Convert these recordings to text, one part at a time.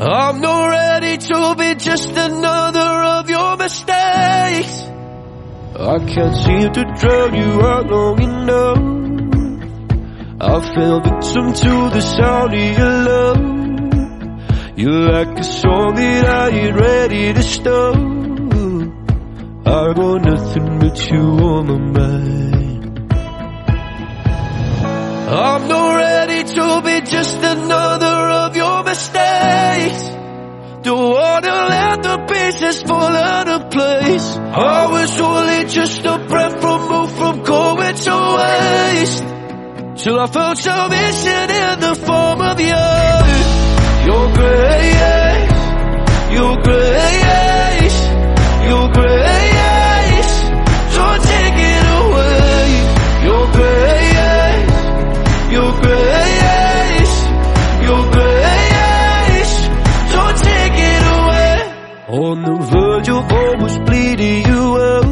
I'm not ready to be just another of your mistakes. I can't seem to drown you out long enough. I fell victim to the sound of your love. You're like a song that I ain't ready to stop. I got nothing but you on my mind. I'm not ready to be just another the pieces fall out of place. I was only just a breath removed from going to waste. Till I found salvation in the form of you. Your grace, almost bleeding you out.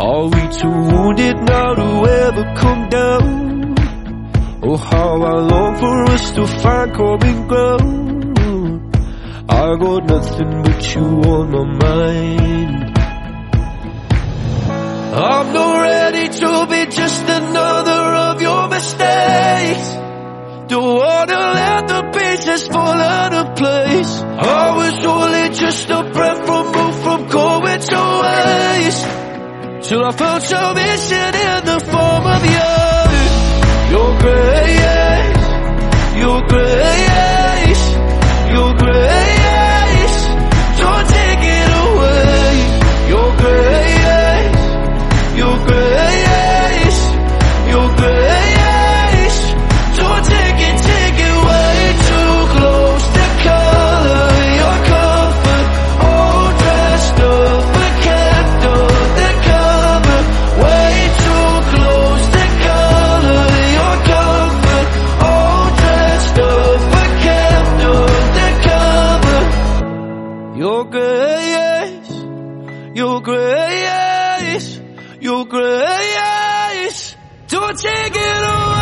Are we too wounded now to ever come down? Oh, how I long for us to find common ground. I got nothing but you on my mind. I'm not ready to be just another of your mistakes. Don't wanna let the pieces fall out of place. I was only just a breath I found salvation in the Your grace, Your grace, Your grace to take it all.